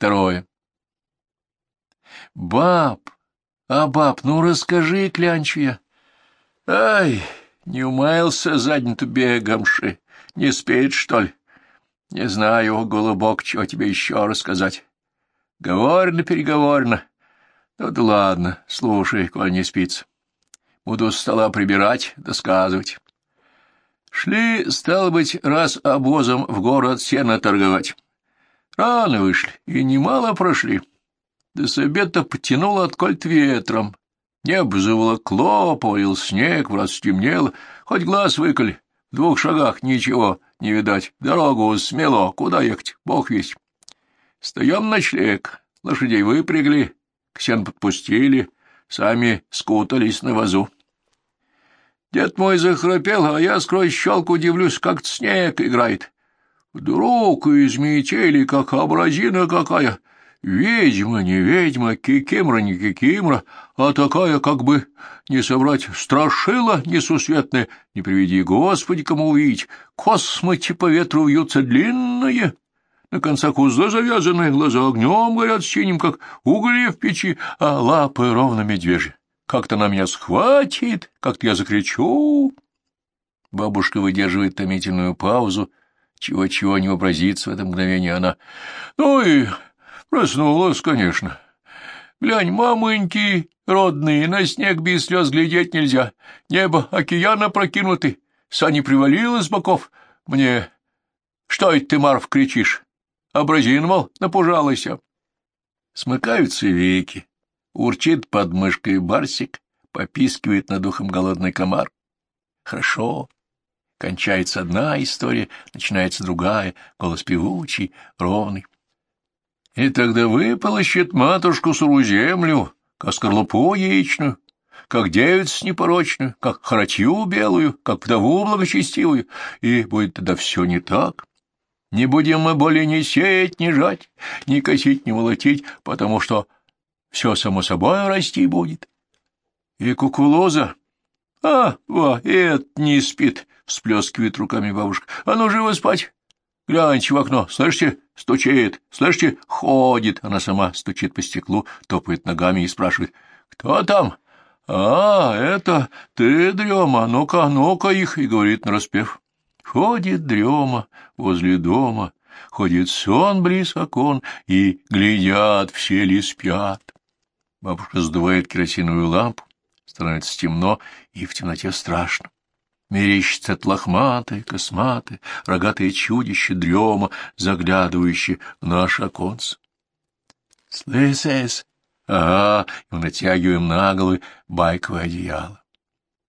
Второе. Баб, а баб, ну расскажи, клянчу я. Ай, не умаялся задницу бегомши, не спит, что ли? Не знаю, голубок, чего тебе еще рассказать. Говорно-переговорно. Ну да ладно, слушай, коль не спится. Буду с стола прибирать, досказывать. Шли, стало быть, раз обозом в город сено торговать. Рано вышли, и немало прошли. До обеда потянуло от кольт ветром. Небо заволокло, повалил снег, в раз стемнело, хоть глаз выколи. В двух шагах ничего не видать. Дорогу смело, куда ехать, бог весть. Стоем ночлег, лошадей выпрягли, к сен подпустили, сами скутались на вазу. Дед мой захрапел, а я сквозь щелку удивлюсь, как снег играет. Вдруг из метели, как образина какая, ведьма не ведьма, кикимра не кикимра, а такая, как бы, не соврать, страшила несусветная, не приведи Господи кому увидеть, космы по ветру вьются длинные, на концах узлы завязаны, глаза огнем горят синим, как угли в печи, а лапы ровно медвежьи. Как-то она меня схватит, как-то я закричу. Бабушка выдерживает томительную паузу, чего-чего не вообразится в это мгновение она. Ну и проснулась, конечно. Глянь, мамоньки родные, на снег без слез глядеть нельзя. Небо океана прокинуты, сани привалило с боков. Мне... Что это ты, Марф, кричишь? Образин, мол, напужалась. Смыкаются веки. Урчит под мышкой барсик, попискивает над ухом голодный комар. Хорошо. Кончается одна история, начинается другая, голос певучий, ровный. И тогда выполощет матушку сырую землю, как скорлупу яичную, как девицу непорочную, как харатью белую, как вдову благочестивую, и будет тогда все не так. Не будем мы более ни сеять, ни жать, ни косить, ни молотить, потому что все само собой расти будет. И кукулоза? А, во, это не спит, всплескивает руками бабушка. А ну, живо спать. Гляньте в окно, слышите, стучит, слышите, ходит. Она сама стучит по стеклу, топает ногами и спрашивает. Кто там? А, это ты, дрема, ну-ка, ну-ка их, и говорит нараспев. Ходит дрема возле дома, ходит сон близ окон, и глядят, все ли спят. Бабушка сдувает керосиновую лампу, становится темно, и в темноте страшно. Мерещится от лохматые, косматые, рогатые чудища дрема, заглядывающие в наш оконце. Слышишь? Ага, и мы натягиваем на головы байковое одеяло.